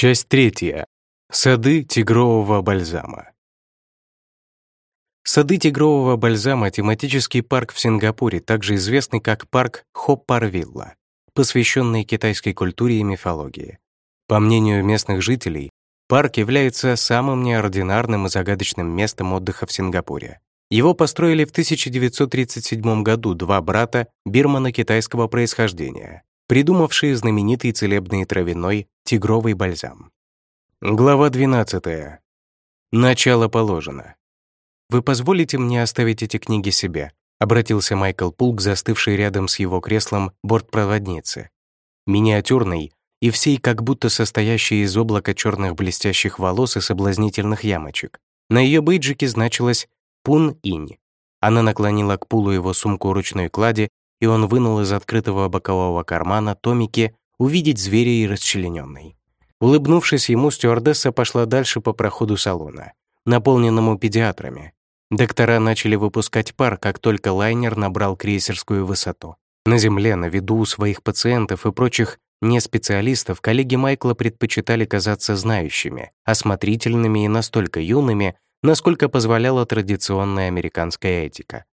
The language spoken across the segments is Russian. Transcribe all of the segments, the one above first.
Часть третья. Сады тигрового бальзама. Сады тигрового бальзама — тематический парк в Сингапуре, также известный как парк Хоппарвилла, посвященный китайской культуре и мифологии. По мнению местных жителей, парк является самым неординарным и загадочным местом отдыха в Сингапуре. Его построили в 1937 году два брата бирмано-китайского происхождения, придумавшие знаменитый целебный травяной тигровый бальзам. Глава 12. Начало положено. «Вы позволите мне оставить эти книги себе?» — обратился Майкл Пулк, застывший рядом с его креслом бортпроводницы. Миниатюрный и всей как будто состоящей из облака черных блестящих волос и соблазнительных ямочек. На ее бейджике значилось «Пун Инь». Она наклонила к Пулу его сумку ручной клади и он вынул из открытого бокового кармана томики «Увидеть зверя и расчлененный». Улыбнувшись ему, стюардесса пошла дальше по проходу салона, наполненному педиатрами. Доктора начали выпускать пар, как только лайнер набрал крейсерскую высоту. На Земле, на виду у своих пациентов и прочих неспециалистов, коллеги Майкла предпочитали казаться знающими, осмотрительными и настолько юными, насколько позволяла традиционная американская этика.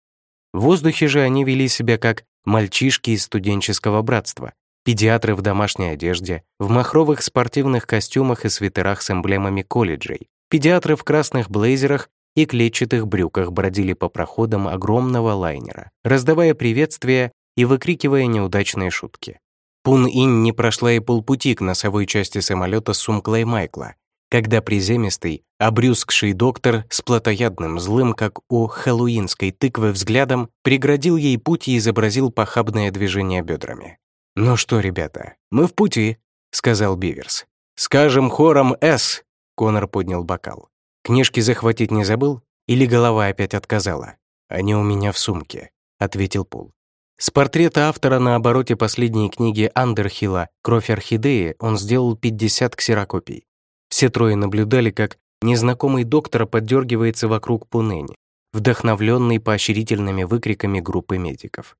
В воздухе же они вели себя как мальчишки из студенческого братства, педиатры в домашней одежде, в махровых спортивных костюмах и свитерах с эмблемами колледжей, педиатры в красных блейзерах и клетчатых брюках бродили по проходам огромного лайнера, раздавая приветствия и выкрикивая неудачные шутки. Пун-Ин не прошла и полпути к носовой части самолета с сумкой Майкла, когда приземистый, обрюзгший доктор с плотоядным злым, как у хэллоуинской тыквы взглядом, преградил ей путь и изобразил похабное движение бедрами. «Ну что, ребята, мы в пути», — сказал Биверс. «Скажем хором «С», — Конор поднял бокал. «Книжки захватить не забыл? Или голова опять отказала?» «Они у меня в сумке», — ответил Пол. С портрета автора на обороте последней книги Андерхилла «Кровь орхидеи» он сделал 50 ксерокопий. Все трое наблюдали, как незнакомый доктор поддергивается вокруг Пунени, вдохновленный поощрительными выкриками группы медиков.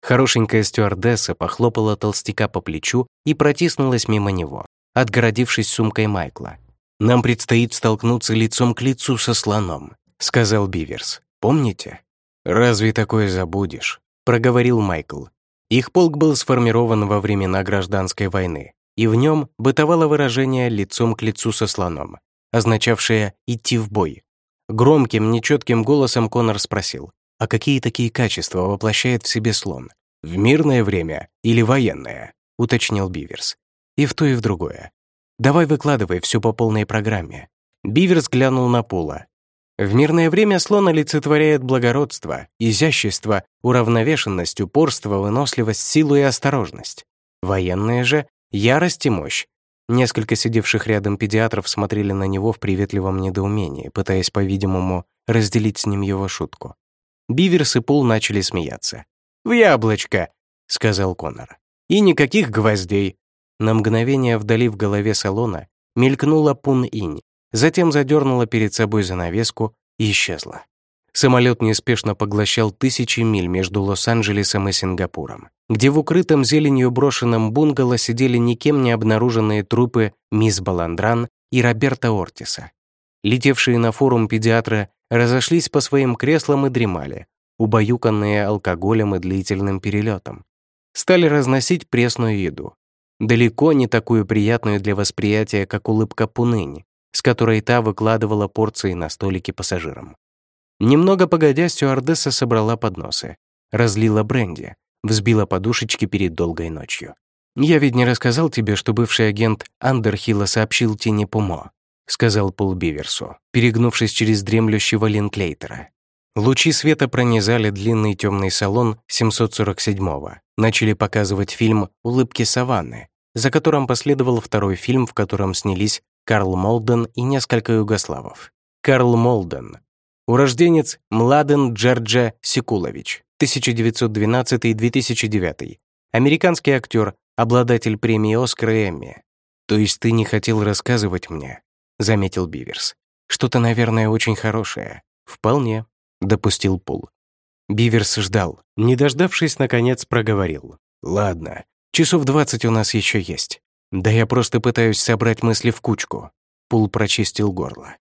Хорошенькая стюардесса похлопала толстяка по плечу и протиснулась мимо него, отгородившись сумкой Майкла. «Нам предстоит столкнуться лицом к лицу со слоном», — сказал Биверс. «Помните?» «Разве такое забудешь?» — проговорил Майкл. Их полк был сформирован во времена гражданской войны и в нем бытовало выражение «лицом к лицу со слоном», означавшее «идти в бой». Громким, нечетким голосом Конор спросил, а какие такие качества воплощает в себе слон? В мирное время или военное? уточнил Биверс. И в то, и в другое. Давай выкладывай все по полной программе. Биверс глянул на Пола. В мирное время слон олицетворяет благородство, изящество, уравновешенность, упорство, выносливость, силу и осторожность. Военное же Ярость и мощь. Несколько сидевших рядом педиатров смотрели на него в приветливом недоумении, пытаясь, по-видимому, разделить с ним его шутку. Биверс и Пул начали смеяться. «В яблочко!» — сказал Конор. «И никаких гвоздей!» На мгновение вдали в голове салона мелькнула Пун-Инь, затем задернула перед собой занавеску и исчезла. Самолет неспешно поглощал тысячи миль между Лос-Анджелесом и Сингапуром, где в укрытом зеленью брошенном бунгало сидели никем не обнаруженные трупы мисс Баландран и Роберта Ортиса. Летевшие на форум педиатра разошлись по своим креслам и дремали, убаюканные алкоголем и длительным перелетом. Стали разносить пресную еду. Далеко не такую приятную для восприятия, как улыбка Пуныни, с которой та выкладывала порции на столики пассажирам. Немного погодя, стюардесса собрала подносы, разлила бренди, взбила подушечки перед долгой ночью. «Я ведь не рассказал тебе, что бывший агент Андерхилла сообщил Тине Пумо», сказал Пол Биверсу, перегнувшись через дремлющего Линклейтера. Лучи света пронизали длинный темный салон 747-го, начали показывать фильм «Улыбки саванны», за которым последовал второй фильм, в котором снялись Карл Молден и несколько югославов. Карл Молден Урожденец Младен Джерджа Секулович, 1912-2009. Американский актер, обладатель премии «Оскар» и «Эмми». «То есть ты не хотел рассказывать мне?» — заметил Биверс. «Что-то, наверное, очень хорошее». «Вполне», — допустил Пул. Биверс ждал. Не дождавшись, наконец проговорил. «Ладно, часов двадцать у нас еще есть. «Да я просто пытаюсь собрать мысли в кучку», — Пул прочистил горло.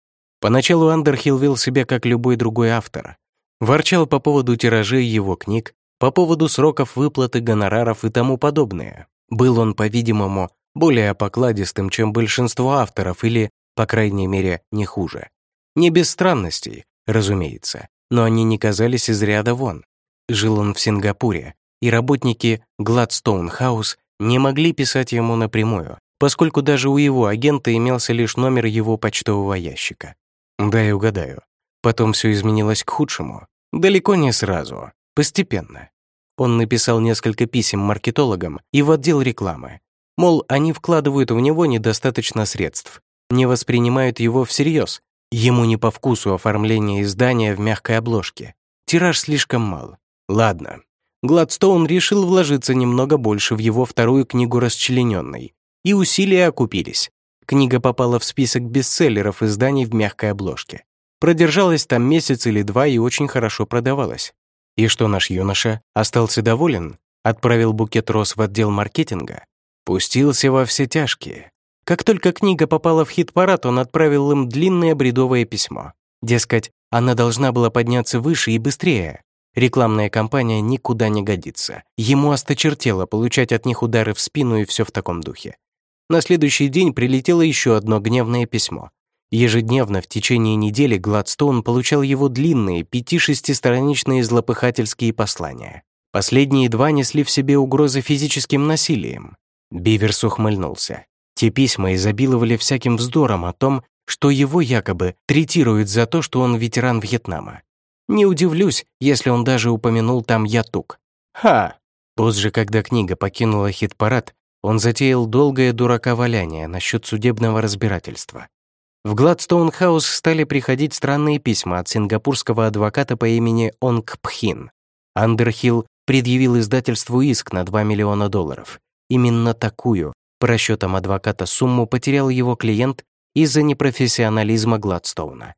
Поначалу Андерхилл вел себя как любой другой автор. Ворчал по поводу тиражей его книг, по поводу сроков выплаты гонораров и тому подобное. Был он, по-видимому, более покладистым, чем большинство авторов или, по крайней мере, не хуже. Не без странностей, разумеется, но они не казались из ряда вон. Жил он в Сингапуре, и работники Gladstone House не могли писать ему напрямую, поскольку даже у его агента имелся лишь номер его почтового ящика. Да и угадаю. Потом все изменилось к худшему. Далеко не сразу, постепенно. Он написал несколько писем маркетологам и в отдел рекламы. Мол, они вкладывают в него недостаточно средств, не воспринимают его всерьез. Ему не по вкусу оформление издания в мягкой обложке. Тираж слишком мал. Ладно. Гладстоун решил вложиться немного больше в его вторую книгу «Расчлененный». И усилия окупились. Книга попала в список бестселлеров изданий в мягкой обложке. Продержалась там месяц или два и очень хорошо продавалась. И что наш юноша остался доволен, отправил букет роз в отдел маркетинга, пустился во все тяжкие. Как только книга попала в хит-парад, он отправил им длинное бредовое письмо. Дескать, она должна была подняться выше и быстрее. Рекламная кампания никуда не годится. Ему осточертело получать от них удары в спину и все в таком духе. На следующий день прилетело еще одно гневное письмо. Ежедневно в течение недели Гладстоун получал его длинные пяти-шестистраничные злопыхательские послания. Последние два несли в себе угрозы физическим насилием. Биверс ухмыльнулся. Те письма изобиловали всяким вздором о том, что его якобы третируют за то, что он ветеран Вьетнама. Не удивлюсь, если он даже упомянул там Я-Тук. Ха! Позже, когда книга покинула хит-парад, он затеял долгое дураковаляние насчет судебного разбирательства. В Гладстоун-хаус стали приходить странные письма от сингапурского адвоката по имени Онг Пхин. Андерхилл предъявил издательству иск на 2 миллиона долларов. Именно такую, по расчетам адвоката, сумму потерял его клиент из-за непрофессионализма Гладстоуна.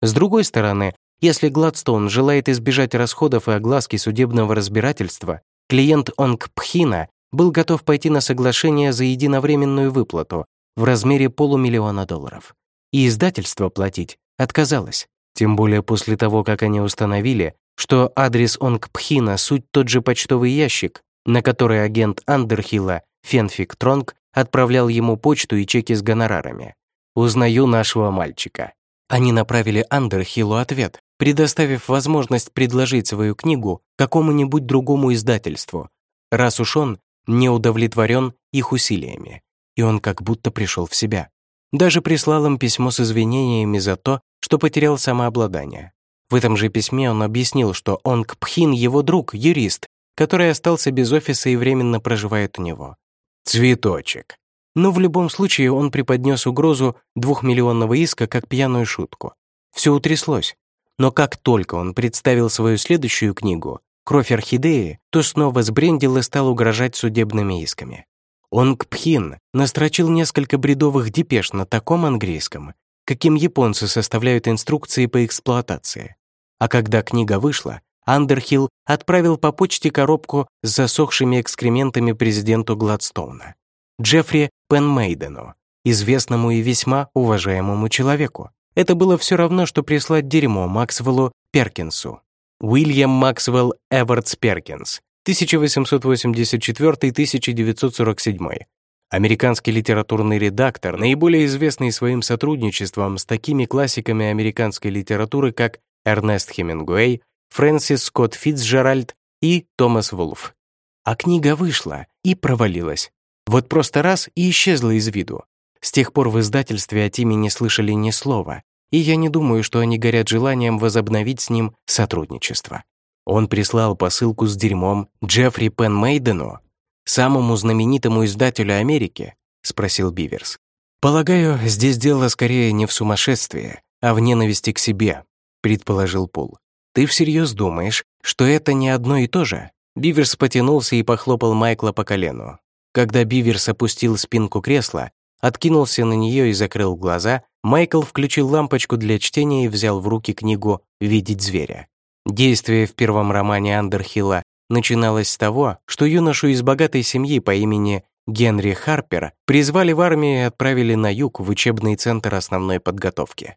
С другой стороны, если Гладстоун желает избежать расходов и огласки судебного разбирательства, клиент Онг Пхина был готов пойти на соглашение за единовременную выплату в размере полумиллиона долларов. И издательство платить отказалось. Тем более после того, как они установили, что адрес Онгпхина суть тот же почтовый ящик, на который агент Андерхилла, Фенфик Тронг, отправлял ему почту и чеки с гонорарами. «Узнаю нашего мальчика». Они направили Андерхиллу ответ, предоставив возможность предложить свою книгу какому-нибудь другому издательству, раз уж он не удовлетворен их усилиями, и он как будто пришел в себя. Даже прислал им письмо с извинениями за то, что потерял самообладание. В этом же письме он объяснил, что Онг Пхин — его друг, юрист, который остался без офиса и временно проживает у него. Цветочек. Но в любом случае он преподнес угрозу двухмиллионного иска как пьяную шутку. Все утряслось. Но как только он представил свою следующую книгу, кровь орхидеи, то снова сбрендил и стал угрожать судебными исками. Онг Пхин настрочил несколько бредовых депеш на таком английском, каким японцы составляют инструкции по эксплуатации. А когда книга вышла, Андерхилл отправил по почте коробку с засохшими экскрементами президенту Гладстоуна, Джеффри Пенмейдену, известному и весьма уважаемому человеку. Это было все равно, что прислать дерьмо Максвеллу Перкинсу. Уильям Максвелл Эвардс Перкинс, 1884-1947. Американский литературный редактор, наиболее известный своим сотрудничеством с такими классиками американской литературы, как Эрнест Хемингуэй, Фрэнсис Скотт Фитцджеральд и Томас Вулф. А книга вышла и провалилась. Вот просто раз и исчезла из виду. С тех пор в издательстве о Тиме не слышали ни слова, и я не думаю, что они горят желанием возобновить с ним сотрудничество. Он прислал посылку с дерьмом Джеффри Пенмейдену, самому знаменитому издателю Америки, спросил Биверс. Полагаю, здесь дело скорее не в сумасшествии, а в ненависти к себе, предположил Пол. Ты всерьез думаешь, что это не одно и то же? Биверс потянулся и похлопал Майкла по колену. Когда Биверс опустил спинку кресла, откинулся на нее и закрыл глаза, Майкл включил лампочку для чтения и взял в руки книгу «Видеть зверя». Действие в первом романе Андерхилла начиналось с того, что юношу из богатой семьи по имени Генри Харпер призвали в армию и отправили на юг в учебный центр основной подготовки.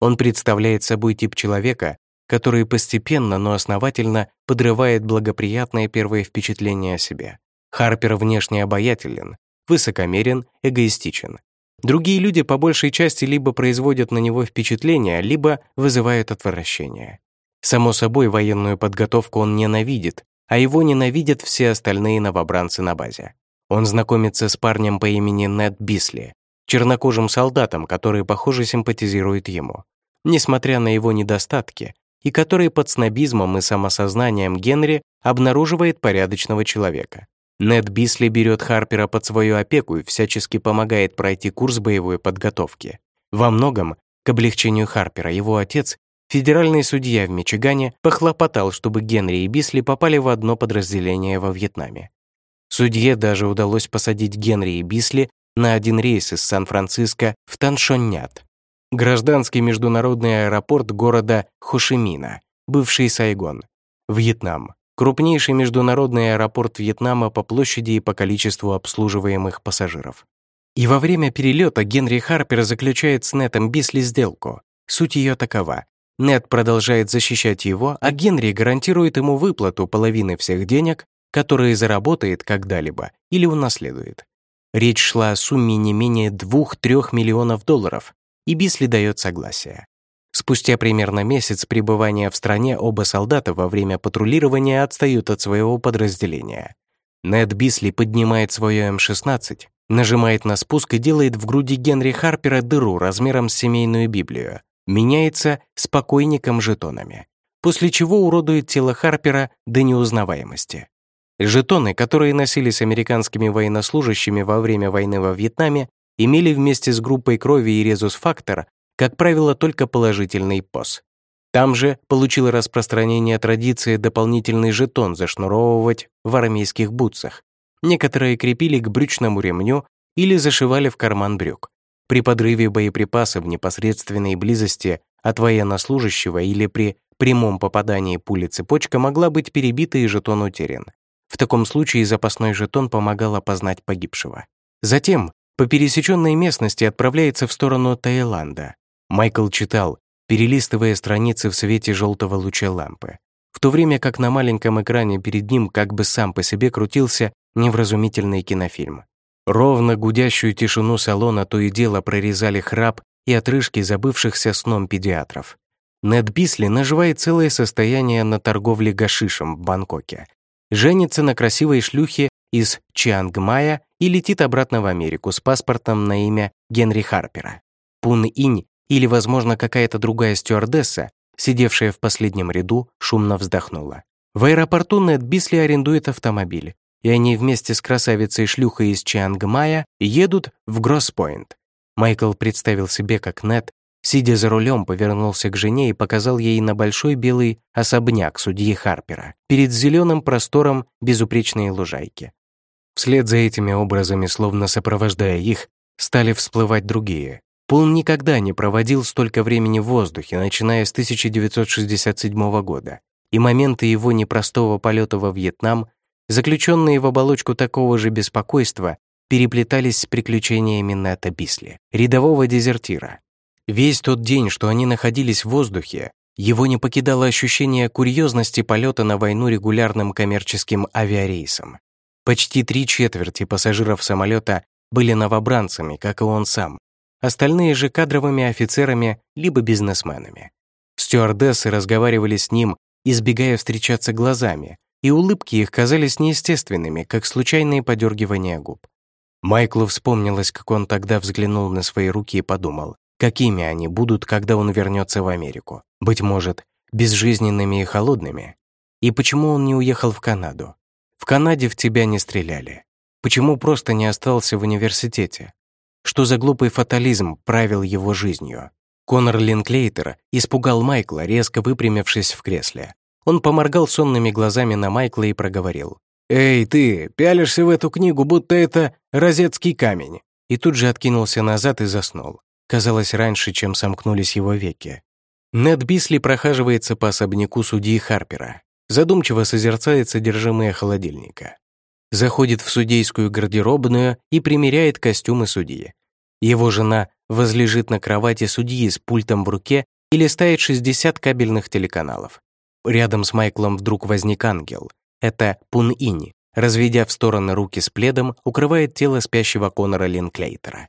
Он представляет собой тип человека, который постепенно, но основательно подрывает благоприятное первое впечатление о себе. Харпер внешне обаятелен, высокомерен, эгоистичен. Другие люди по большей части либо производят на него впечатление, либо вызывают отвращение. Само собой, военную подготовку он ненавидит, а его ненавидят все остальные новобранцы на базе. Он знакомится с парнем по имени Нед Бисли, чернокожим солдатом, который, похоже, симпатизирует ему. Несмотря на его недостатки, и который под снобизмом и самосознанием Генри обнаруживает порядочного человека. Нед Бисли берет Харпера под свою опеку и всячески помогает пройти курс боевой подготовки. Во многом, к облегчению Харпера, его отец, федеральный судья в Мичигане, похлопотал, чтобы Генри и Бисли попали в одно подразделение во Вьетнаме. Судье даже удалось посадить Генри и Бисли на один рейс из Сан-Франциско в Таншоннят, гражданский международный аэропорт города Хошимина, бывший Сайгон, Вьетнам, крупнейший международный аэропорт Вьетнама по площади и по количеству обслуживаемых пассажиров. И во время перелета Генри Харпер заключает с Нетом Бисли сделку. Суть ее такова. Нет продолжает защищать его, а Генри гарантирует ему выплату половины всех денег, которые заработает когда-либо или унаследует. Речь шла о сумме не менее 2-3 миллионов долларов, и Бисли дает согласие. Спустя примерно месяц пребывания в стране оба солдата во время патрулирования отстают от своего подразделения. Нед Бисли поднимает свое М-16, нажимает на спуск и делает в груди Генри Харпера дыру размером с семейную Библию, меняется спокойником жетонами, после чего уродует тело Харпера до неузнаваемости. Жетоны, которые носились американскими военнослужащими во время войны во Вьетнаме, имели вместе с группой крови и резус-фактор, как правило, только положительный ПОС. Там же получила распространение традиция дополнительный жетон зашнуровывать в армейских бутсах. Некоторые крепили к брючному ремню или зашивали в карман брюк. При подрыве боеприпаса в непосредственной близости от военнослужащего или при прямом попадании пули цепочка могла быть перебита и жетон утерян. В таком случае запасной жетон помогал опознать погибшего. Затем по пересеченной местности отправляется в сторону Таиланда. Майкл читал, перелистывая страницы в свете желтого луча лампы, в то время как на маленьком экране перед ним как бы сам по себе крутился невразумительный кинофильм. Ровно гудящую тишину салона то и дело прорезали храп и отрыжки забывшихся сном педиатров. Нед Бисли наживает целое состояние на торговле гашишем в Бангкоке. Женится на красивой шлюхе из Чиангмая и летит обратно в Америку с паспортом на имя Генри Харпера. Пун Инь или, возможно, какая-то другая стюардесса, сидевшая в последнем ряду, шумно вздохнула. В аэропорту Нед Бисли арендует автомобиль, и они вместе с красавицей-шлюхой из Чиангмая едут в Гросспойнт. Майкл представил себе, как Нед, сидя за рулем, повернулся к жене и показал ей на большой белый особняк судьи Харпера перед зеленым простором безупречной лужайки. Вслед за этими образами, словно сопровождая их, стали всплывать другие. Пол никогда не проводил столько времени в воздухе, начиная с 1967 года, и моменты его непростого полета во Вьетнам, заключенные в оболочку такого же беспокойства, переплетались с приключениями Нета Бисли, рядового дезертира. Весь тот день, что они находились в воздухе, его не покидало ощущение курьезности полета на войну регулярным коммерческим авиарейсом. Почти три четверти пассажиров самолета были новобранцами, как и он сам. Остальные же кадровыми офицерами либо бизнесменами. Стюардессы разговаривали с ним, избегая встречаться глазами, и улыбки их казались неестественными, как случайные подергивания губ. Майклу вспомнилось, как он тогда взглянул на свои руки и подумал, какими они будут, когда он вернется в Америку. Быть может, безжизненными и холодными. И почему он не уехал в Канаду? В Канаде в тебя не стреляли. Почему просто не остался в университете? Что за глупый фатализм правил его жизнью? Конор Линклейтер испугал Майкла, резко выпрямившись в кресле. Он поморгал сонными глазами на Майкла и проговорил. «Эй, ты, пялишься в эту книгу, будто это розетский камень!» И тут же откинулся назад и заснул. Казалось, раньше, чем сомкнулись его веки. Нед Бисли прохаживается по особняку судьи Харпера задумчиво созерцает содержимое холодильника. Заходит в судейскую гардеробную и примеряет костюмы судьи. Его жена возлежит на кровати судьи с пультом в руке и листает 60 кабельных телеканалов. Рядом с Майклом вдруг возник ангел. Это Пун-Инь, разведя в стороны руки с пледом, укрывает тело спящего Конора Линклейтера.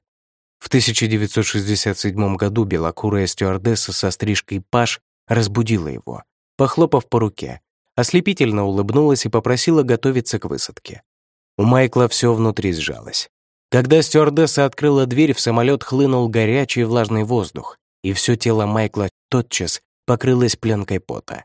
В 1967 году белокурая стюардесса со стрижкой Паш разбудила его, похлопав по руке, ослепительно улыбнулась и попросила готовиться к высадке. У Майкла все внутри сжалось. Когда стюардесса открыла дверь, в самолет хлынул горячий влажный воздух, и все тело Майкла тотчас покрылось пленкой пота.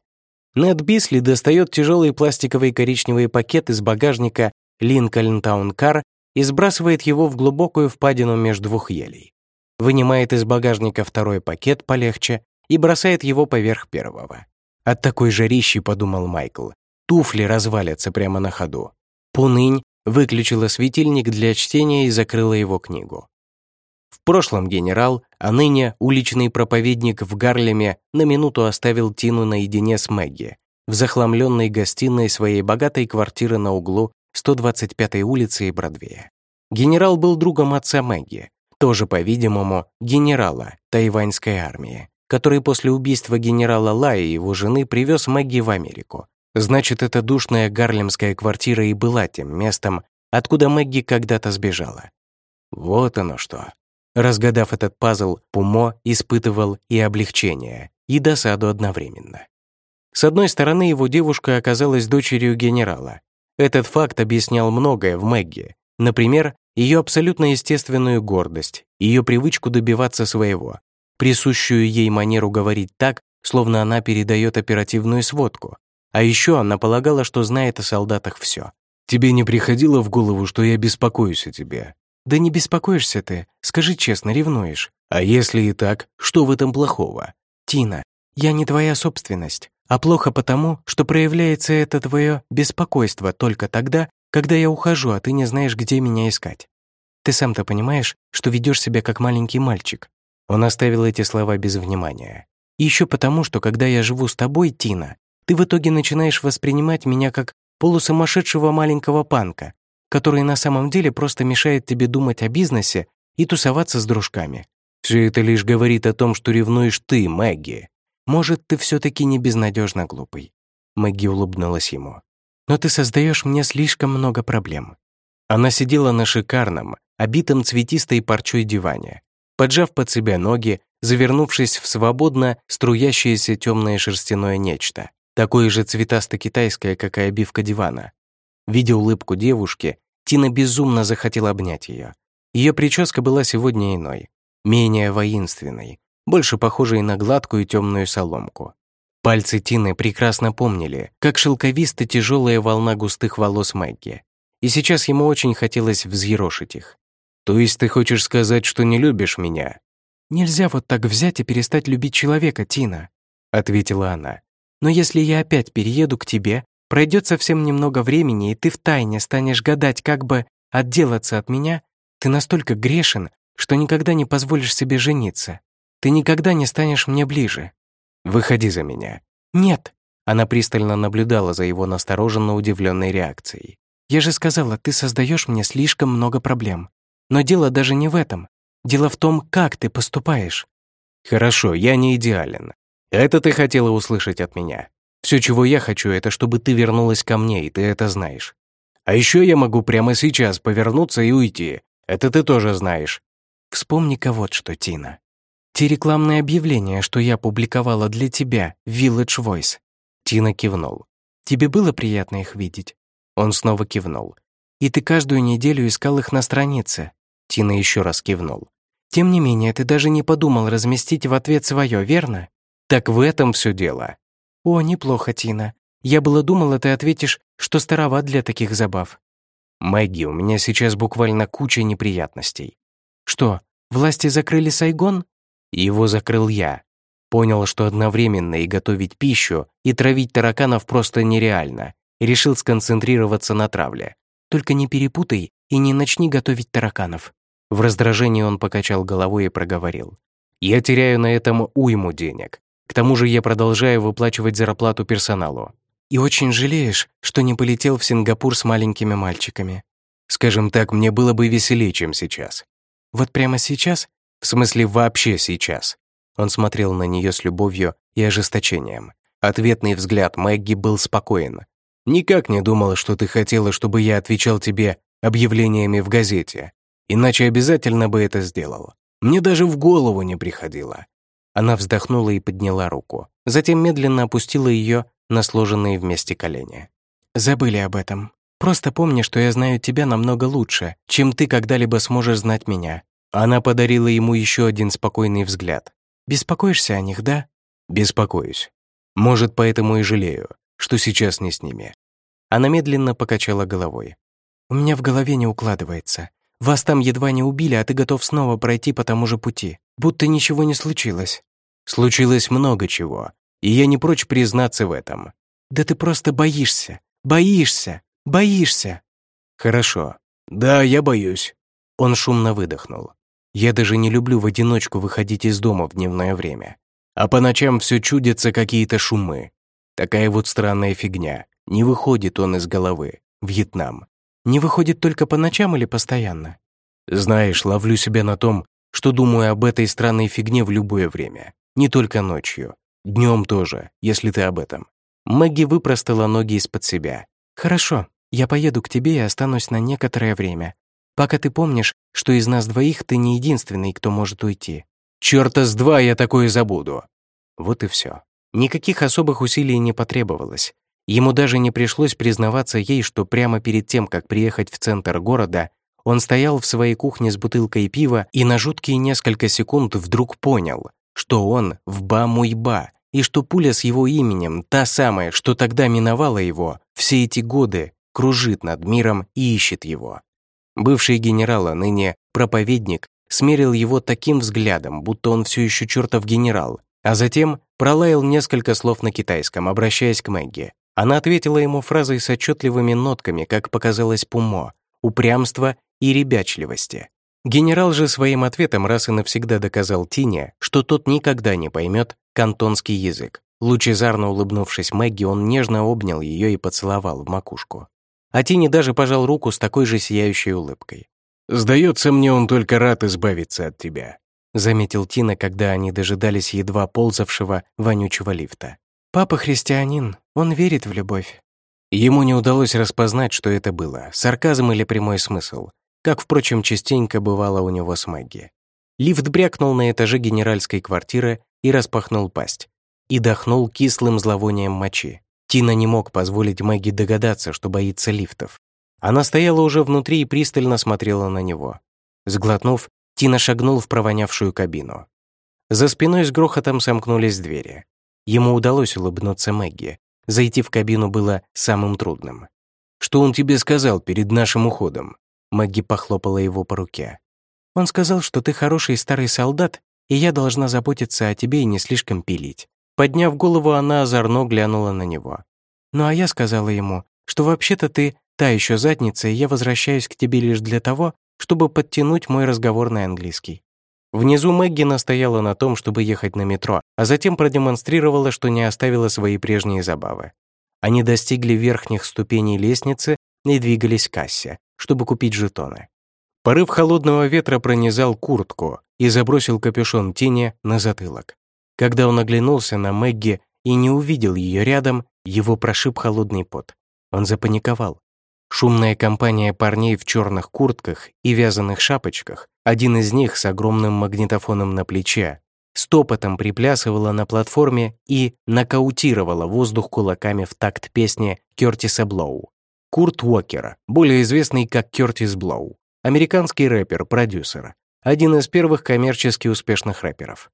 Нед Бисли достает тяжелый пластиковый коричневый пакет из багажника Линкольн Таун Кар и сбрасывает его в глубокую впадину между двух елей. Вынимает из багажника второй пакет полегче и бросает его поверх первого. От такой жарищи, подумал Майкл, туфли развалятся прямо на ходу. Пунынь выключила светильник для чтения и закрыла его книгу. В прошлом генерал, а ныне уличный проповедник в Гарлеме на минуту оставил Тину наедине с Мэгги в захламленной гостиной своей богатой квартиры на углу 125-й улицы и Бродвея. Генерал был другом отца Мэгги, тоже, по-видимому, генерала тайваньской армии, который после убийства генерала Ла и его жены привез Мэгги в Америку. Значит, эта душная гарлемская квартира и была тем местом, откуда Мэгги когда-то сбежала. Вот оно что. Разгадав этот пазл, Пумо испытывал и облегчение, и досаду одновременно. С одной стороны, его девушка оказалась дочерью генерала, этот факт объяснял многое в Мэгги. Например, ее абсолютно естественную гордость, ее привычку добиваться своего, присущую ей манеру говорить так, словно она передает оперативную сводку. А еще она полагала, что знает о солдатах все. «Тебе не приходило в голову, что я беспокоюсь о тебе?» «Да не беспокоишься ты, скажи честно, ревнуешь». «А если и так, что в этом плохого?» «Тина, я не твоя собственность а плохо потому, что проявляется это твое беспокойство только тогда, когда я ухожу, а ты не знаешь, где меня искать. Ты сам-то понимаешь, что ведешь себя как маленький мальчик». Он оставил эти слова без внимания. Еще потому, что когда я живу с тобой, Тина, ты в итоге начинаешь воспринимать меня как полусумасшедшего маленького панка, который на самом деле просто мешает тебе думать о бизнесе и тусоваться с дружками. Все это лишь говорит о том, что ревнуешь ты, Мэгги. Может, ты все-таки не безнадежно глупый. Мэгги улыбнулась ему. Но ты создаешь мне слишком много проблем. Она сидела на шикарном, обитом цветистой парчой диване, поджав под себя ноги, завернувшись в свободно струящееся темное шерстяное нечто, такое же цветасто-китайское, как и обивка дивана. Видя улыбку девушки, Тина безумно захотела обнять ее. Ее прическа была сегодня иной, менее воинственной, больше похожей на гладкую темную соломку. Пальцы Тины прекрасно помнили, как шелковиста тяжелая волна густых волос Мэгги. И сейчас ему очень хотелось взъерошить их. «То есть ты хочешь сказать, что не любишь меня?» «Нельзя вот так взять и перестать любить человека, Тина», — ответила она. «Но если я опять перееду к тебе, пройдет совсем немного времени, и ты втайне станешь гадать, как бы отделаться от меня, ты настолько грешен, что никогда не позволишь себе жениться. Ты никогда не станешь мне ближе. Выходи за меня». «Нет». Она пристально наблюдала за его настороженно удивленной реакцией. «Я же сказала, ты создаешь мне слишком много проблем. Но дело даже не в этом. Дело в том, как ты поступаешь». «Хорошо, я не идеален. Это ты хотела услышать от меня. Все, чего я хочу, это чтобы ты вернулась ко мне, и ты это знаешь. А еще я могу прямо сейчас повернуться и уйти. Это ты тоже знаешь. Вспомни-ка вот что, Тина. Те рекламные объявления, что я публиковала для тебя Village Voice». Тина кивнул. «Тебе было приятно их видеть?» Он снова кивнул. «И ты каждую неделю искал их на странице?» Тина еще раз кивнул. «Тем не менее, ты даже не подумал разместить в ответ свое, верно?» «Так в этом все дело». «О, неплохо, Тина. Я было думала, ты ответишь, что староват для таких забав». «Мэгги, у меня сейчас буквально куча неприятностей». «Что, власти закрыли Сайгон?» Его закрыл я. Понял, что одновременно и готовить пищу, и травить тараканов просто нереально. решил сконцентрироваться на травле. Только не перепутай и не начни готовить тараканов. В раздражении он покачал головой и проговорил. «Я теряю на этом уйму денег. К тому же я продолжаю выплачивать зарплату персоналу. и очень жалеешь, что не полетел в Сингапур с маленькими мальчиками. Скажем так, мне было бы веселее, чем сейчас. Вот прямо сейчас? В смысле, вообще сейчас. Он смотрел на нее с любовью и ожесточением. Ответный взгляд Мэгги был спокоен. «Никак не думала, что ты хотела, чтобы я отвечал тебе объявлениями в газете. Иначе обязательно бы это сделал. Мне даже в голову не приходило». Она вздохнула и подняла руку. Затем медленно опустила ее на сложенные вместе колени. «Забыли об этом. Просто помни, что я знаю тебя намного лучше, чем ты когда-либо сможешь знать меня». Она подарила ему еще один спокойный взгляд. «Беспокоишься о них, да?» «Беспокоюсь. Может, поэтому и жалею, что сейчас не с ними». Она медленно покачала головой. «У меня в голове не укладывается. Вас там едва не убили, а ты готов снова пройти по тому же пути, будто ничего не случилось». «Случилось много чего, и я не прочь признаться в этом. Да ты просто боишься, боишься, боишься. Хорошо. Да, я боюсь. Он шумно выдохнул. Я даже не люблю в одиночку выходить из дома в дневное время. А по ночам все чудятся какие-то шумы. Такая вот странная фигня. Не выходит он из головы. Вьетнам. Не выходит только по ночам или постоянно? Знаешь, ловлю себя на том, что думаю об этой странной фигне в любое время. Не только ночью. Днем тоже, если ты об этом». Мэгги выпростала ноги из-под себя. «Хорошо, я поеду к тебе и останусь на некоторое время. Пока ты помнишь, что из нас двоих ты не единственный, кто может уйти. Чёрта с два я такое забуду». Вот и все. Никаких особых усилий не потребовалось. Ему даже не пришлось признаваться ей, что прямо перед тем, как приехать в центр города, он стоял в своей кухне с бутылкой пива и на жуткие несколько секунд вдруг понял, что он в Ба-Муйба, и что пуля с его именем, та самая, что тогда миновала его, все эти годы кружит над миром и ищет его. Бывший генерал, а ныне проповедник, смерил его таким взглядом, будто он все еще чертов генерал, а затем пролаял несколько слов на китайском, обращаясь к Мэгги. Она ответила ему фразой с отчетливыми нотками, как показалось пумо, упрямства и ребячливости. Генерал же своим ответом раз и навсегда доказал Тине, что тот никогда не поймет кантонский язык. Лучезарно улыбнувшись Мэгги, он нежно обнял ее и поцеловал в макушку. А Тине даже пожал руку с такой же сияющей улыбкой. «Сдается мне, он только рад избавиться от тебя», заметил Тина, когда они дожидались едва ползавшего вонючего лифта. «Папа христианин, он верит в любовь». Ему не удалось распознать, что это было, сарказм или прямой смысл, как, впрочем, частенько бывало у него с Мэгги. Лифт брякнул на этаже генеральской квартиры и распахнул пасть. И дохнул кислым зловонием мочи. Тина не мог позволить Мэгги догадаться, что боится лифтов. Она стояла уже внутри и пристально смотрела на него. Сглотнув, Тина шагнул в провонявшую кабину. За спиной с грохотом сомкнулись двери. Ему удалось улыбнуться Мэгги. Зайти в кабину было самым трудным. «Что он тебе сказал перед нашим уходом?» Мэгги похлопала его по руке. «Он сказал, что ты хороший старый солдат, и я должна заботиться о тебе и не слишком пилить». Подняв голову, она озорно глянула на него. «Ну а я сказала ему, что вообще-то ты та еще задница, и я возвращаюсь к тебе лишь для того, чтобы подтянуть мой разговор на английский». Внизу Мэгги настояла на том, чтобы ехать на метро, а затем продемонстрировала, что не оставила свои прежние забавы. Они достигли верхних ступеней лестницы и двигались к кассе, чтобы купить жетоны. Порыв холодного ветра пронизал куртку и забросил капюшон тени на затылок. Когда он оглянулся на Мэгги и не увидел ее рядом, его прошиб холодный пот. Он запаниковал. Шумная компания парней в черных куртках и вязаных шапочках, один из них с огромным магнитофоном на плече, стопотом приплясывала на платформе и нокаутировала воздух кулаками в такт песни Кертиса Блоу. Курт Уокер, более известный как Кертис Блоу, американский рэпер-продюсер, один из первых коммерчески успешных рэперов.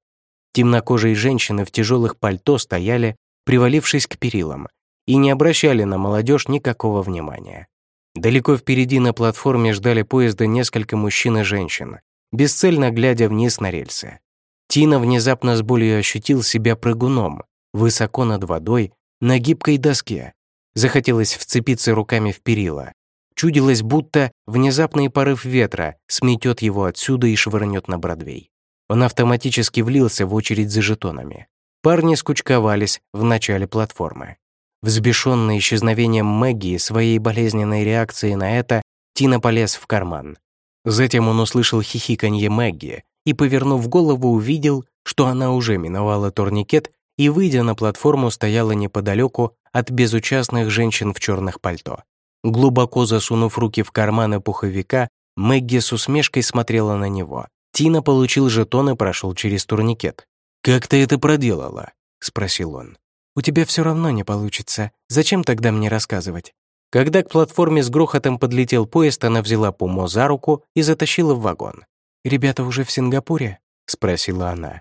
Темнокожие женщины в тяжелых пальто стояли, привалившись к перилам, и не обращали на молодежь никакого внимания. Далеко впереди на платформе ждали поезда несколько мужчин и женщин, бесцельно глядя вниз на рельсы. Тина внезапно с болью ощутил себя прыгуном, высоко над водой, на гибкой доске, Захотелось вцепиться руками в перила. Чудилось, будто внезапный порыв ветра сметет его отсюда и швырнет на Бродвей. Он автоматически влился в очередь за жетонами. Парни скучковались в начале платформы. Взбешенный исчезновением Мэгги и своей болезненной реакцией на это, Тина полез в карман. Затем он услышал хихиканье Мэгги и, повернув голову, увидел, что она уже миновала турникет и, выйдя на платформу, стояла неподалеку от безучастных женщин в черных пальто. Глубоко засунув руки в карманы пуховика, Мэгги с усмешкой смотрела на него. Тина получил жетон и прошел через турникет. «Как ты это проделала?» — спросил он. «У тебя все равно не получится. Зачем тогда мне рассказывать?» Когда к платформе с грохотом подлетел поезд, она взяла Пумо за руку и затащила в вагон. «Ребята уже в Сингапуре?» — спросила она.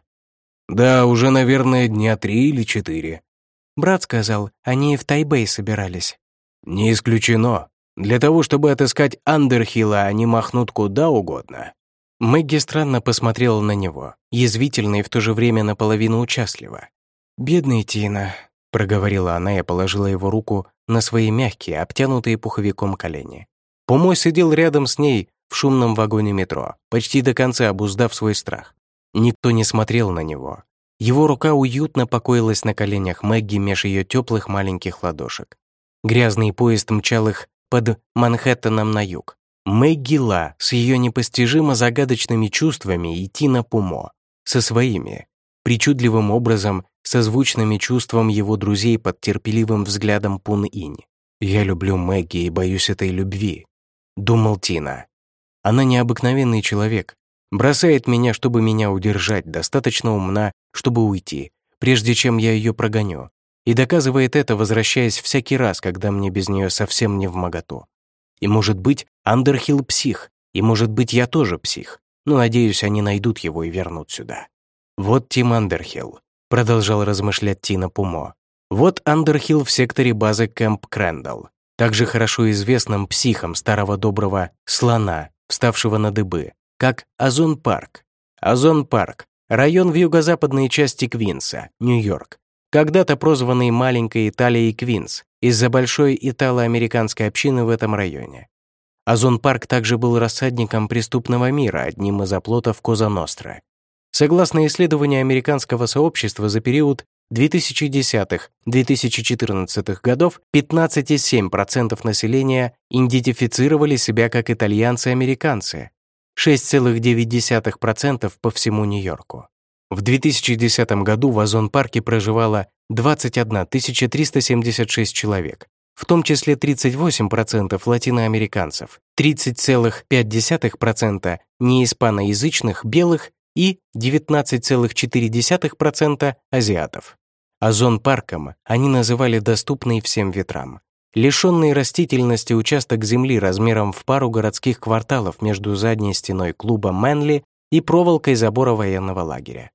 «Да, уже, наверное, дня три или четыре». Брат сказал, они в Тайбэй собирались. «Не исключено. Для того, чтобы отыскать Андерхилла, они махнут куда угодно». Мэгги странно посмотрела на него, язвительно и в то же время наполовину участливо. «Бедный Тина», — проговорила она и положила его руку на свои мягкие, обтянутые пуховиком колени. Помой сидел рядом с ней в шумном вагоне метро, почти до конца обуздав свой страх. Никто не смотрел на него. Его рука уютно покоилась на коленях Мэгги меж ее теплых маленьких ладошек. Грязный поезд мчал их под Манхэттеном на юг. Мэгги Ла с ее непостижимо загадочными чувствами и Тина Пумо со своими, причудливым образом созвучными чувством его друзей под терпеливым взглядом Пун Инь. «Я люблю Мэгги и боюсь этой любви», — думал Тина. «Она необыкновенный человек, бросает меня, чтобы меня удержать, достаточно умна, чтобы уйти, прежде чем я ее прогоню, и доказывает это, возвращаясь всякий раз, когда мне без нее совсем не в моготу. И может быть, Андерхилл псих, и может быть, я тоже псих, но надеюсь, они найдут его и вернут сюда. Вот Тим Андерхилл, продолжал размышлять Тина Пумо. Вот Андерхилл в секторе базы Кэмп Крэндалл, также хорошо известным психом старого доброго слона, вставшего на дыбы, как Озон-парк. Озон-парк — район в юго-западной части Квинса, Нью-Йорк, когда-то прозванный маленькой Италией Квинс из-за большой итало-американской общины в этом районе. Озон-парк также был рассадником преступного мира, одним из оплотов Коза Ностра. Согласно исследованию американского сообщества за период 2010-2014 годов 15,7% населения идентифицировали себя как итальянцы-американцы, 6,9% по всему Нью-Йорку. В 2010 году в Озон-парке проживало 21 376 человек, в том числе 38% латиноамериканцев, 30,5% неиспаноязычных белых и 19,4% азиатов. Озон-парком они называли доступный всем ветрам. Лишенный растительности участок земли размером в пару городских кварталов между задней стеной клуба Мэнли и проволокой забора военного лагеря.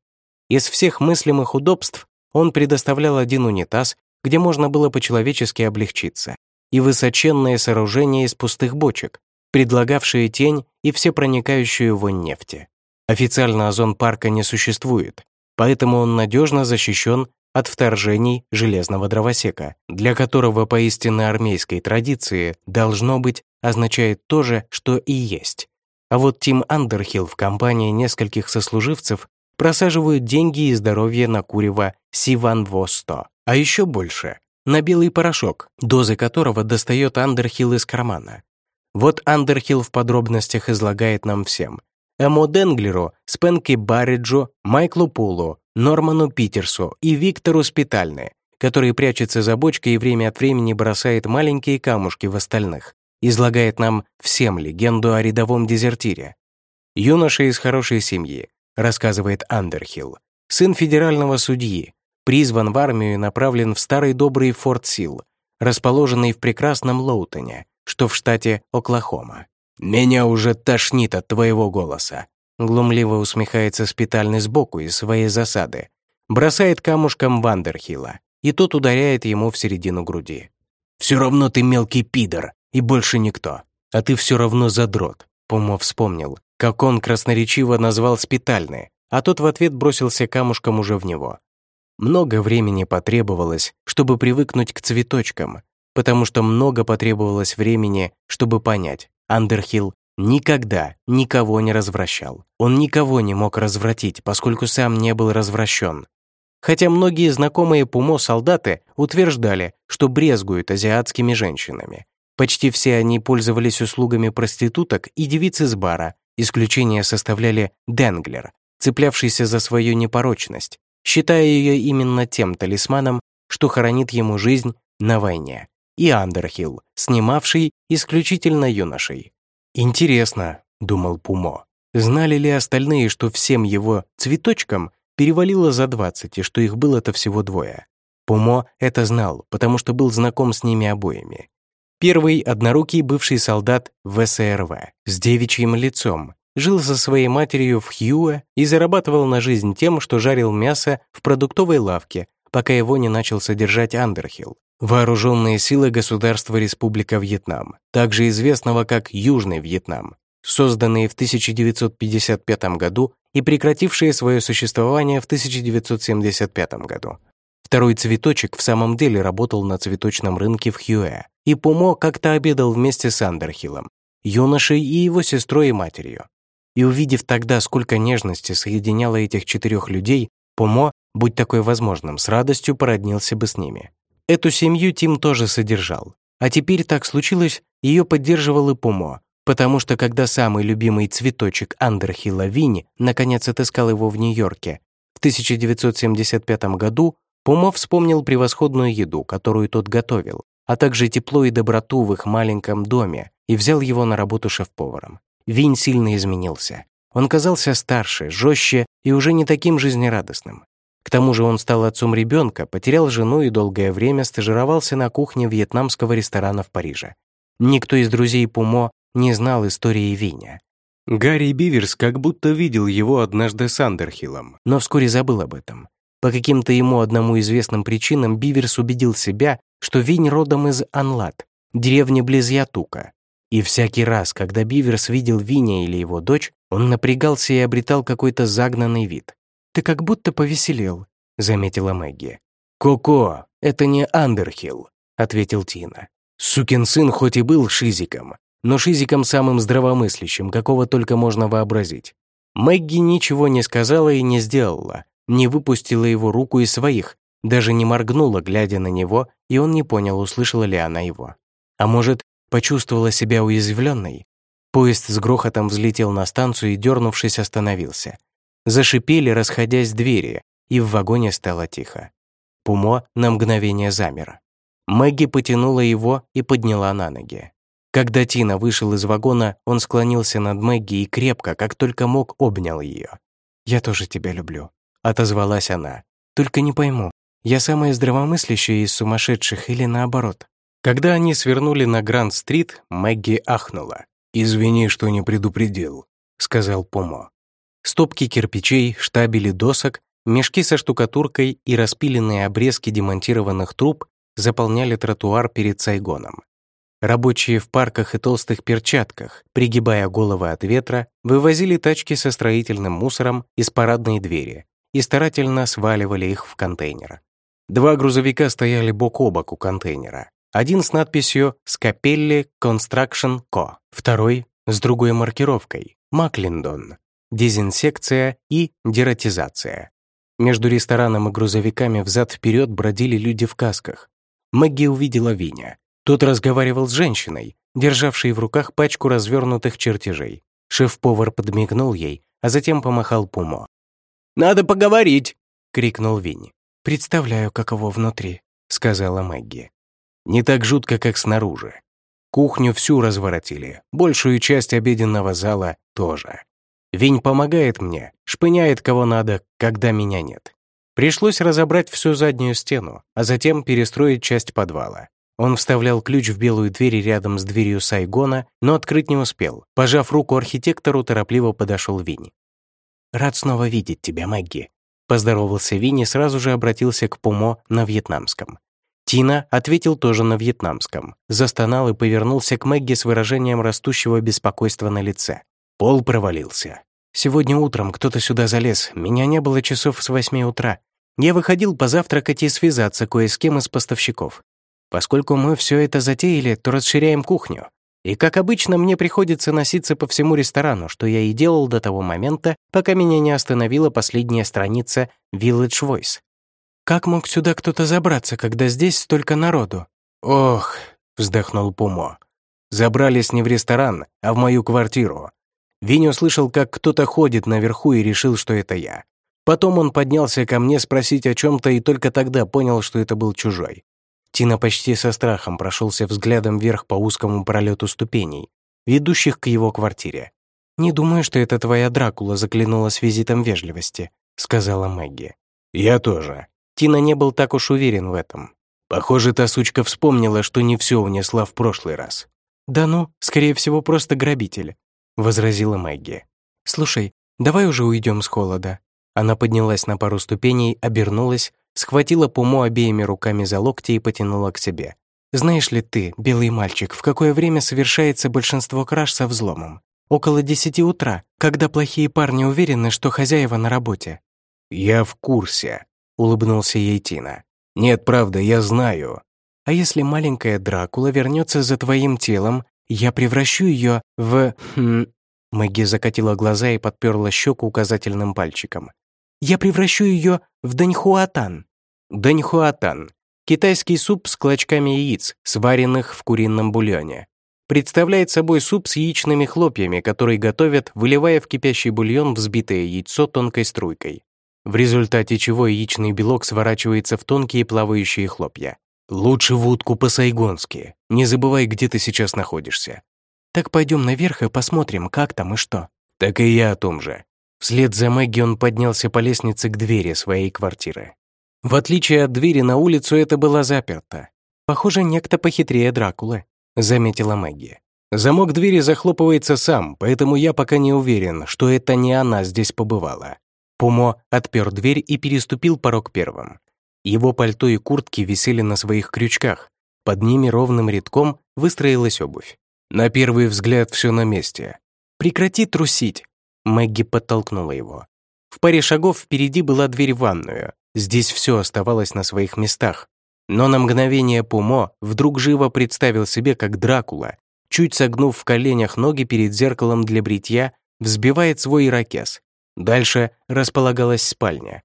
Из всех мыслимых удобств он предоставлял один унитаз, где можно было по-человечески облегчиться, и высоченное сооружение из пустых бочек, предлагавшие тень и всепроникающую вонь нефти. Официально озон парка не существует, поэтому он надежно защищен от вторжений железного дровосека, для которого по истинно армейской традиции должно быть означает то же, что и есть. А вот Тим Андерхилл в компании нескольких сослуживцев просаживают деньги и здоровье на курево Сиван-Во-100, а еще больше — на белый порошок, дозы которого достает Андерхилл из кармана. Вот Андерхилл в подробностях излагает нам всем. Эмо Денглеру, Спенки Барриджу, Майклу Пулу, Норману Питерсу и Виктору Спитальне, который прячется за бочкой и время от времени бросает маленькие камушки в остальных, излагает нам всем легенду о рядовом дезертире. Юноша из хорошей семьи, рассказывает Андерхилл, сын федерального судьи, призван в армию и направлен в старый добрый Форт Сил, расположенный в прекрасном Лоутоне, что в штате Оклахома. «Меня уже тошнит от твоего голоса», глумливо усмехается спитальный сбоку из своей засады, бросает камушком Вандерхилла, и тот ударяет ему в середину груди. «Все равно ты мелкий пидор, и больше никто. А ты все равно задрот», Помо вспомнил, как он красноречиво назвал спитальный, а тот в ответ бросился камушком уже в него. Много времени потребовалось, чтобы привыкнуть к цветочкам, потому что много потребовалось времени, чтобы понять, Андерхилл никогда никого не развращал. Он никого не мог развратить, поскольку сам не был развращен. хотя многие знакомые Пумо солдаты утверждали, что брезгуют азиатскими женщинами. Почти все они пользовались услугами проституток и девиц из бара, исключение составляли Денглер, цеплявшийся за свою непорочность, считая ее именно тем талисманом, что хранит ему жизнь на войне, и Андерхилл, снимавший исключительно юношей. «Интересно», — думал Пумо, знали ли остальные, что всем его цветочкам перевалило за 20 и что их было-то всего двое. Пумо это знал, потому что был знаком с ними обоими. Первый — однорукий бывший солдат в СРВ с девичьим лицом, жил со своей матерью в Хьюэ и зарабатывал на жизнь тем, что жарил мясо в продуктовой лавке, пока его не начал содержать Андерхилл. Вооруженные силы государства Республика Вьетнам, также известного как Южный Вьетнам, созданные в 1955 году и прекратившие свое существование в 1975 году. Второй цветочек в самом деле работал на цветочном рынке в Хьюэ, и Пумо как-то обедал вместе с Андерхиллом, юношей и его сестрой и матерью. И увидев тогда, сколько нежности соединяло этих четырех людей, Пумо, будь такой возможным, с радостью породнился бы с ними. Эту семью Тим тоже содержал. А теперь так случилось, ее поддерживал и Пумо, потому что когда самый любимый цветочек Андерхилла Винни наконец отыскал его в Нью-Йорке в 1975 году, Пумо вспомнил превосходную еду, которую тот готовил, а также тепло и доброту в их маленьком доме, и взял его на работу шеф-поваром. Винь сильно изменился. Он казался старше, жестче и уже не таким жизнерадостным. К тому же он стал отцом ребенка, потерял жену и долгое время стажировался на кухне вьетнамского ресторана в Париже. Никто из друзей Пумо не знал истории Виня. Гарри Биверс как будто видел его однажды с Андерхиллом, но вскоре забыл об этом. По каким-то ему одному известным причинам Биверс убедил себя, что Винь родом из Анлат, деревни близ Ятука. И всякий раз, когда Биверс видел Виня или его дочь, он напрягался и обретал какой-то загнанный вид. «Ты как будто повеселел», — заметила Мэгги. «Коко, это не Андерхилл», — ответил Тина. «Сукин сын хоть и был шизиком, но шизиком самым здравомыслящим, какого только можно вообразить». Мэгги ничего не сказала и не сделала, не выпустила его руку из своих, даже не моргнула, глядя на него, и он не понял, услышала ли она его. А может, почувствовала себя уязвленной? Поезд с грохотом взлетел на станцию и, дернувшись, остановился. Зашипели, расходясь двери, и в вагоне стало тихо. Пумо на мгновение замер. Мэгги потянула его и подняла на ноги. Когда Тина вышел из вагона, он склонился над Мэгги и крепко, как только мог, обнял ее. «Я тоже тебя люблю», отозвалась она. «Только не пойму, я самая здравомыслящая из сумасшедших или наоборот?» Когда они свернули на Гранд-стрит, Мэгги ахнула. «Извини, что не предупредил», — сказал Помо. Стопки кирпичей, штабели досок, мешки со штукатуркой и распиленные обрезки демонтированных труб заполняли тротуар перед Сайгоном. Рабочие в парках и толстых перчатках, пригибая головы от ветра, вывозили тачки со строительным мусором из парадной двери и старательно сваливали их в контейнер. Два грузовика стояли бок о бок у контейнера. Один с надписью «Скапелли Construction Co», второй с другой маркировкой «Маклиндон», дезинсекция и дератизация. Между рестораном и грузовиками взад-вперед бродили люди в касках. Мэгги увидела Виня. Тот разговаривал с женщиной, державшей в руках пачку развернутых чертежей. Шеф-повар подмигнул ей, а затем помахал Пумо. Надо поговорить!» — крикнул Винни. «Представляю, каково внутри», — сказала Мэгги. «Не так жутко, как снаружи. Кухню всю разворотили, большую часть обеденного зала тоже. Винь помогает мне, шпыняет кого надо, когда меня нет. Пришлось разобрать всю заднюю стену, а затем перестроить часть подвала. Он вставлял ключ в белую дверь рядом с дверью Сайгона, но открыть не успел. Пожав руку архитектору, торопливо подошел Винни. «Рад снова видеть тебя, Мэгги», — поздоровался Винни, сразу же обратился к Пумо на вьетнамском. Тина ответил тоже на вьетнамском, застонал и повернулся к Мэгги с выражением растущего беспокойства на лице. Пол провалился. «Сегодня утром кто-то сюда залез, меня не было часов с восьми утра. Я выходил позавтракать и связаться кое с кем из поставщиков. Поскольку мы все это затеяли, то расширяем кухню. И, как обычно, мне приходится носиться по всему ресторану, что я и делал до того момента, пока меня не остановила последняя страница Village Voice. Как мог сюда кто-то забраться, когда здесь столько народу?» «Ох», — вздохнул Пумо. «Забрались не в ресторан, а в мою квартиру. Винь услышал, как кто-то ходит наверху и решил, что это я. Потом он поднялся ко мне спросить о чем-то и только тогда понял, что это был чужой. Тина почти со страхом прошелся взглядом вверх по узкому пролету ступеней, ведущих к его квартире. «Не думаю, что это твоя Дракула заглянула с визитом вежливости», — сказала Мэгги. «Я тоже». Тина не был так уж уверен в этом. Похоже, та сучка вспомнила, что не все унесла в прошлый раз. «Да ну, скорее всего, просто грабитель», — возразила Мэгги. «Слушай, давай уже уйдем с холода». Она поднялась на пару ступеней, обернулась, схватила Пуму обеими руками за локти и потянула к себе. «Знаешь ли ты, белый мальчик, в какое время совершается большинство краж со взломом? Около десяти утра, когда плохие парни уверены, что хозяева на работе». «Я в курсе», — улыбнулся ей Тина. «Нет, правда, я знаю». «А если маленькая Дракула вернется за твоим телом, я превращу ее в...» хм... Мэгги закатила глаза и подперла щеку указательным пальчиком. «Я превращу ее в даньхуатан». Даньхуатан — китайский суп с клочками яиц, сваренных в курином бульоне представляет собой суп с яичными хлопьями, который готовят, выливая в кипящий бульон взбитое яйцо тонкой струйкой, в результате чего яичный белок сворачивается в тонкие плавающие хлопья. Лучше в по-сайгонски. Не забывай, где ты сейчас находишься. Так пойдем наверх и посмотрим, как там и что. Так и я о том же. Вслед за Мэгги он поднялся по лестнице к двери своей квартиры. В отличие от двери на улицу, это была заперта. Похоже, некто похитрее Дракулы. — заметила Мэгги. «Замок двери захлопывается сам, поэтому я пока не уверен, что это не она здесь побывала». Пумо отпер дверь и переступил порог первым. Его пальто и куртки висели на своих крючках. Под ними ровным рядком выстроилась обувь. На первый взгляд все на месте. «Прекрати трусить!» Мэгги подтолкнула его. В паре шагов впереди была дверь в ванную. Здесь все оставалось на своих местах. Но на мгновение Пумо вдруг живо представил себе, как Дракула, чуть согнув в коленях ноги перед зеркалом для бритья, взбивает свой ирокез. Дальше располагалась спальня.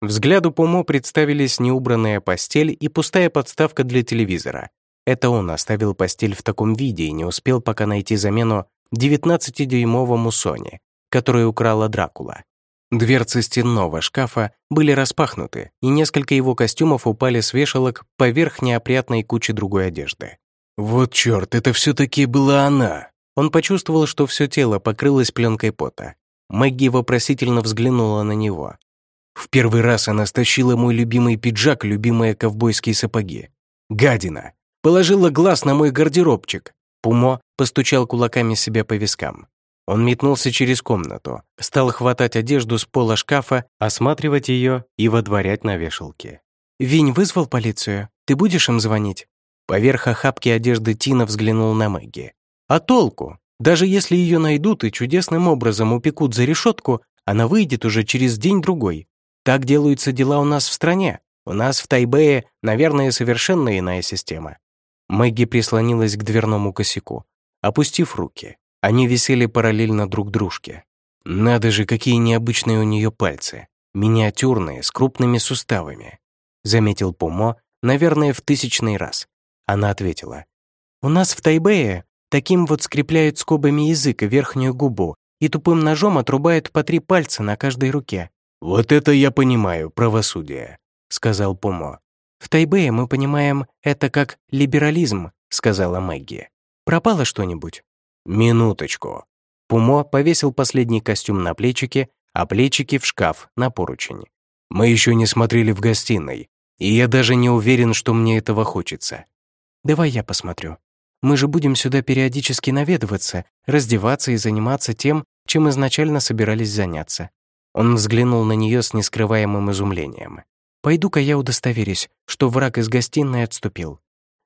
Взгляду Пумо представились неубранная постель и пустая подставка для телевизора. Это он оставил постель в таком виде и не успел пока найти замену 19-дюймовому Соне, которую украла Дракула. Дверцы стенного шкафа были распахнуты, и несколько его костюмов упали с вешалок поверх неопрятной кучи другой одежды. «Вот черт, это все-таки была она!» Он почувствовал, что все тело покрылось пленкой пота. Мэгги вопросительно взглянула на него. В первый раз она стащила мой любимый пиджак, любимые ковбойские сапоги. Гадина! Положила глаз на мой гардеробчик. Пумо постучал кулаками себе по вискам. Он метнулся через комнату, стал хватать одежду с пола шкафа, осматривать ее и водворять на вешалке. «Винь вызвал полицию? Ты будешь им звонить?» Поверх охапки одежды Тина взглянул на Мэгги. «А толку? Даже если ее найдут и чудесным образом упекут за решетку, она выйдет уже через день-другой. Так делаются дела у нас в стране. У нас в Тайбэе, наверное, совершенно иная система». Мэгги прислонилась к дверному косяку, опустив руки. Они висели параллельно друг дружке. Надо же, какие необычные у нее пальцы. Миниатюрные, с крупными суставами. Заметил Пумо, наверное, в тысячный раз. Она ответила. «У нас в Тайбэе таким вот скрепляют скобами язык и верхнюю губу и тупым ножом отрубают по три пальца на каждой руке». «Вот это я понимаю, правосудие», — сказал Пумо. «В Тайбэе мы понимаем это как либерализм», — сказала Мэгги. «Пропало что-нибудь?» «Минуточку». Пумо повесил последний костюм на плечики, а плечики в шкаф на поручень. «Мы еще не смотрели в гостиной, и я даже не уверен, что мне этого хочется». «Давай я посмотрю. Мы же будем сюда периодически наведываться, раздеваться и заниматься тем, чем изначально собирались заняться». Он взглянул на нее с нескрываемым изумлением. «Пойду-ка я удостоверюсь, что враг из гостиной отступил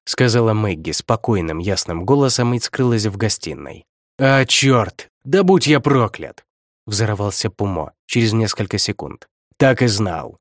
сказала Мэгги спокойным, ясным голосом и скрылась в гостиной. «А, черт! Да будь я проклят!» взорвался Пумо через несколько секунд. «Так и знал!»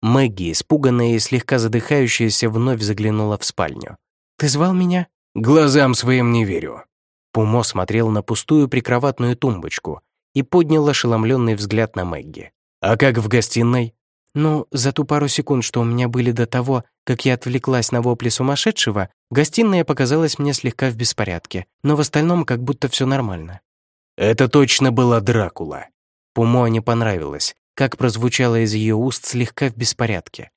Мэгги, испуганная и слегка задыхающаяся, вновь заглянула в спальню. «Ты звал меня?» «Глазам своим не верю». Пумо смотрел на пустую прикроватную тумбочку и поднял ошеломленный взгляд на Мэгги. «А как в гостиной?» Ну, за ту пару секунд, что у меня были до того, как я отвлеклась на вопли сумасшедшего, гостиная показалась мне слегка в беспорядке, но в остальном как будто все нормально. Это точно была Дракула. Пумо не понравилось, как прозвучало из ее уст слегка в беспорядке.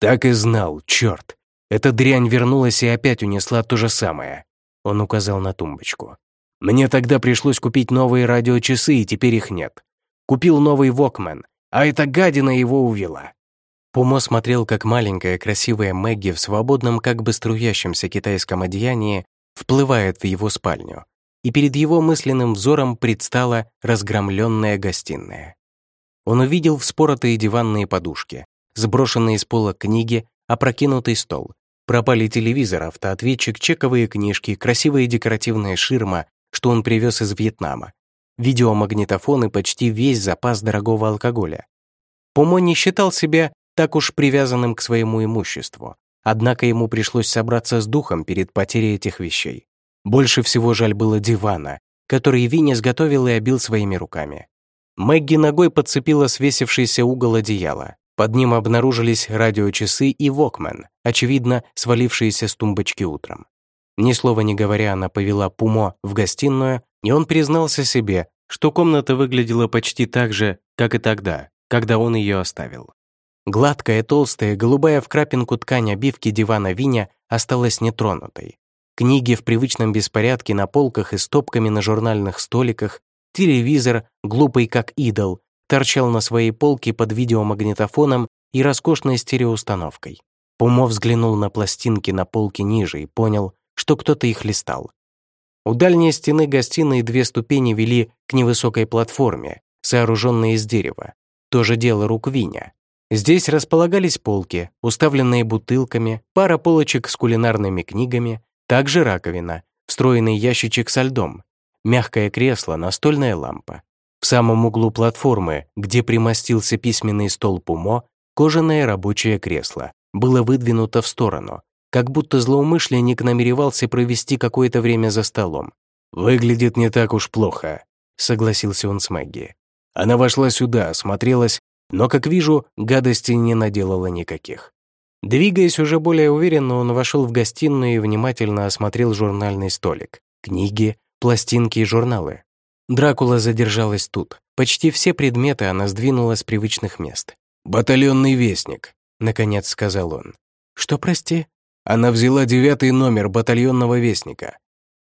Так и знал, черт. Эта дрянь вернулась и опять унесла то же самое. Он указал на тумбочку. Мне тогда пришлось купить новые радиочасы, и теперь их нет. Купил новый Вокмен, а эта гадина его увела. Пумо смотрел, как маленькая красивая Мэгги в свободном, как бы струящемся китайском одеянии вплывает в его спальню, и перед его мысленным взором предстала разгромленная гостиная. Он увидел вспоротые диванные подушки, сброшенные с пола книги, опрокинутый стол, пропали телевизор, автоответчик, чековые книжки, красивая декоративная ширма, что он привез из Вьетнама, видеомагнитофон и почти весь запас дорогого алкоголя. Помо не считал себя так уж привязанным к своему имуществу, однако ему пришлось собраться с духом перед потерей этих вещей. Больше всего жаль было дивана, который Винни сготовил и обил своими руками. Мэгги ногой подцепила свесившийся угол одеяла. Под ним обнаружились радиочасы и Вокмен, очевидно, свалившиеся с тумбочки утром. Ни слова не говоря, она повела Пумо в гостиную, и он признался себе, что комната выглядела почти так же, как и тогда, когда он ее оставил. Гладкая, толстая, голубая в крапинку ткань обивки дивана Виня осталась нетронутой. Книги в привычном беспорядке на полках и стопками на журнальных столиках, телевизор, глупый как идол, торчал на своей полке под видеомагнитофоном и роскошной стереоустановкой. Пумо взглянул на пластинки на полке ниже и понял, что кто-то их листал. У дальней стены гостиной две ступени вели к невысокой платформе, сооруженной из дерева. То же дело рук Виня. Здесь располагались полки, уставленные бутылками, пара полочек с кулинарными книгами, также раковина, встроенный ящичек со льдом, мягкое кресло, настольная лампа. В самом углу платформы, где примостился письменный стол Пумо, кожаное рабочее кресло было выдвинуто в сторону, как будто злоумышленник намеревался провести какое-то время за столом. «Выглядит не так уж плохо», — согласился он с Мэгги. Она вошла сюда, осмотрелась, но, как вижу, гадости не наделала никаких. Двигаясь уже более уверенно, он вошел в гостиную и внимательно осмотрел журнальный столик, книги, пластинки и журналы. Дракула задержалась тут. Почти все предметы она сдвинула с привычных мест. «Батальонный вестник», — наконец сказал он. «Что, прости?» Она взяла девятый номер батальонного вестника.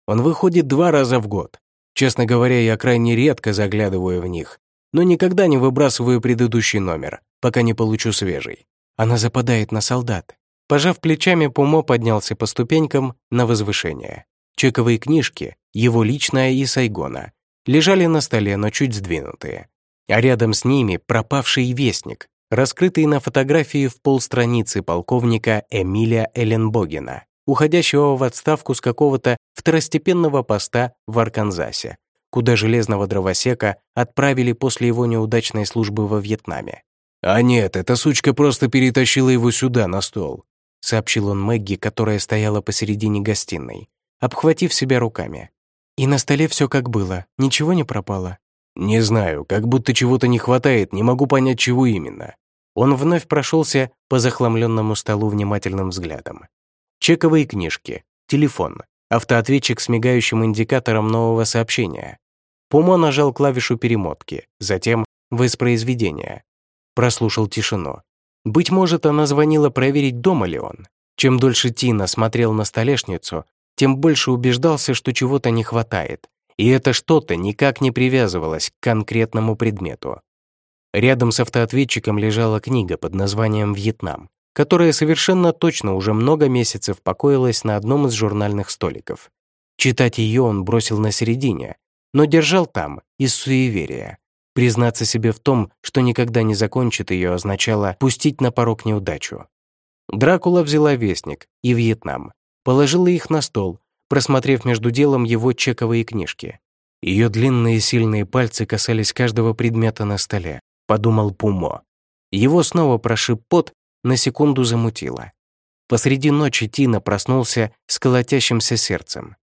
Он выходит два раза в год. Честно говоря, я крайне редко заглядываю в них, но никогда не выбрасываю предыдущий номер, пока не получу свежий. Она западает на солдат. Пожав плечами, Пумо поднялся по ступенькам на возвышение. Чековые книжки, его личная и Сайгона, лежали на столе, но чуть сдвинутые. А рядом с ними пропавший вестник, раскрытый на фотографии в полстраницы полковника Эмиля Эленбогена, уходящего в отставку с какого-то второстепенного поста в Арканзасе, куда железного дровосека отправили после его неудачной службы во Вьетнаме. «А нет, эта сучка просто перетащила его сюда, на стол», сообщил он Мэгги, которая стояла посередине гостиной, обхватив себя руками. «И на столе все как было, ничего не пропало?» «Не знаю, как будто чего-то не хватает, не могу понять, чего именно». Он вновь прошелся по захламленному столу внимательным взглядом. Чековые книжки, телефон, автоответчик с мигающим индикатором нового сообщения. Пумо нажал клавишу перемотки, затем воспроизведение. Прослушал тишину. Быть может, она звонила проверить, дома ли он. Чем дольше Тина смотрел на столешницу, тем больше убеждался, что чего-то не хватает, и это что-то никак не привязывалось к конкретному предмету. Рядом с автоответчиком лежала книга под названием «Вьетнам», которая совершенно точно уже много месяцев покоилась на одном из журнальных столиков. Читать ее он бросил на середине, но держал там, из суеверия. Признаться себе в том, что никогда не закончит ее, означало пустить на порог неудачу. Дракула взяла вестник и Вьетнам, положила их на стол, просмотрев между делом его чековые книжки. Ее длинные сильные пальцы касались каждого предмета на столе, подумал Пумо. Его снова прошиб пот, на секунду замутило. Посреди ночи Тина проснулся с колотящимся сердцем.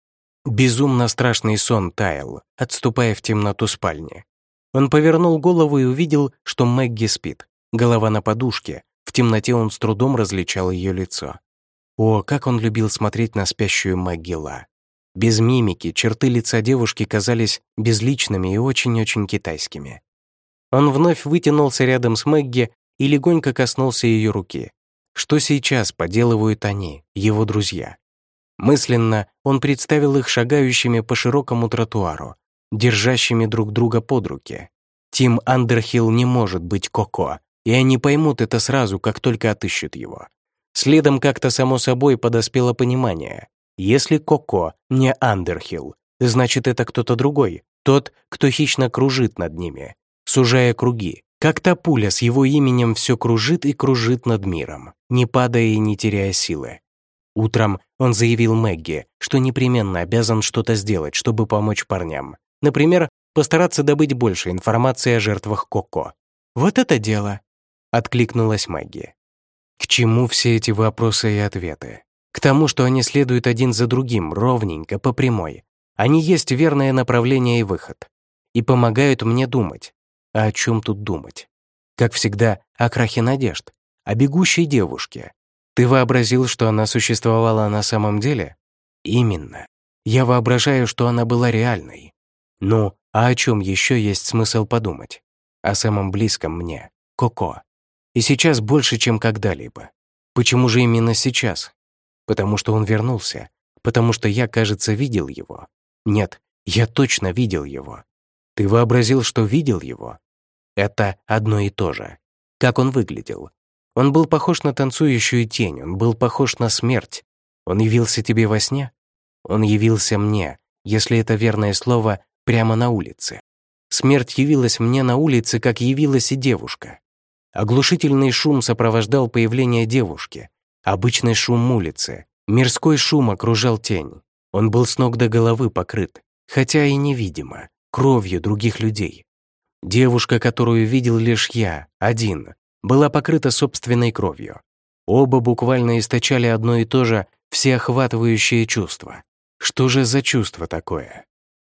Безумно страшный сон таял, отступая в темноту спальни. Он повернул голову и увидел, что Мэгги спит. голова на подушке, в темноте он с трудом различал ее лицо. О, как он любил смотреть на спящую Магила. Без мимики черты лица девушки казались безличными и очень-очень китайскими. Он вновь вытянулся рядом с Мэгги и легонько коснулся ее руки. Что сейчас поделывают они, его друзья? Мысленно он представил их шагающими по широкому тротуару, держащими друг друга под руки. Тим Андерхилл не может быть Коко, и они поймут это сразу, как только отыщут его. Следом как-то само собой подоспело понимание. Если Коко не Андерхилл, значит, это кто-то другой, тот, кто хищно кружит над ними, сужая круги. Как та пуля с его именем все кружит и кружит над миром, не падая и не теряя силы. Утром он заявил Мэгги, что непременно обязан что-то сделать, чтобы помочь парням. Например, постараться добыть больше информации о жертвах Коко. «Вот это дело!» — откликнулась Мэгги. К чему все эти вопросы и ответы? К тому, что они следуют один за другим, ровненько, по прямой. Они есть верное направление и выход. И помогают мне думать. А о чем тут думать? Как всегда, о крахе надежд, о бегущей девушке. Ты вообразил, что она существовала на самом деле? Именно. Я воображаю, что она была реальной. Ну, а о чем еще есть смысл подумать? О самом близком мне, Коко. И сейчас больше, чем когда-либо. Почему же именно сейчас? Потому что он вернулся. Потому что я, кажется, видел его. Нет, я точно видел его. Ты вообразил, что видел его? Это одно и то же. Как он выглядел? Он был похож на танцующую тень, он был похож на смерть. Он явился тебе во сне? Он явился мне, если это верное слово, прямо на улице. Смерть явилась мне на улице, как явилась и девушка. Оглушительный шум сопровождал появление девушки. Обычный шум улицы. Мирской шум окружал тень. Он был с ног до головы покрыт, хотя и невидимо, кровью других людей. Девушка, которую видел лишь я, один, была покрыта собственной кровью. Оба буквально источали одно и то же всеохватывающее чувство. Что же за чувство такое?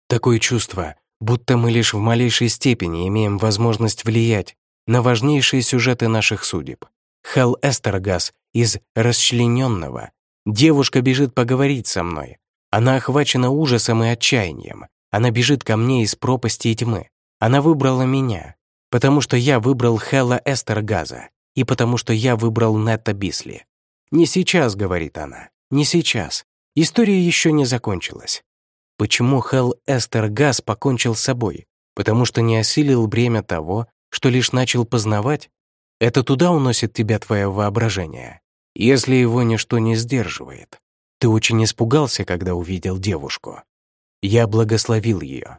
Такое чувство, будто мы лишь в малейшей степени имеем возможность влиять на важнейшие сюжеты наших судеб. Хелл Эстергас из «Расчлененного». Девушка бежит поговорить со мной. Она охвачена ужасом и отчаянием. Она бежит ко мне из пропасти и тьмы. Она выбрала меня, потому что я выбрал Хелла Эстергаза и потому что я выбрал Нетта Бисли. «Не сейчас», — говорит она, — «не сейчас. История еще не закончилась». Почему Хелл Эстергаз покончил с собой? Потому что не осилил бремя того, что лишь начал познавать, это туда уносит тебя твое воображение, если его ничто не сдерживает. Ты очень испугался, когда увидел девушку. Я благословил ее.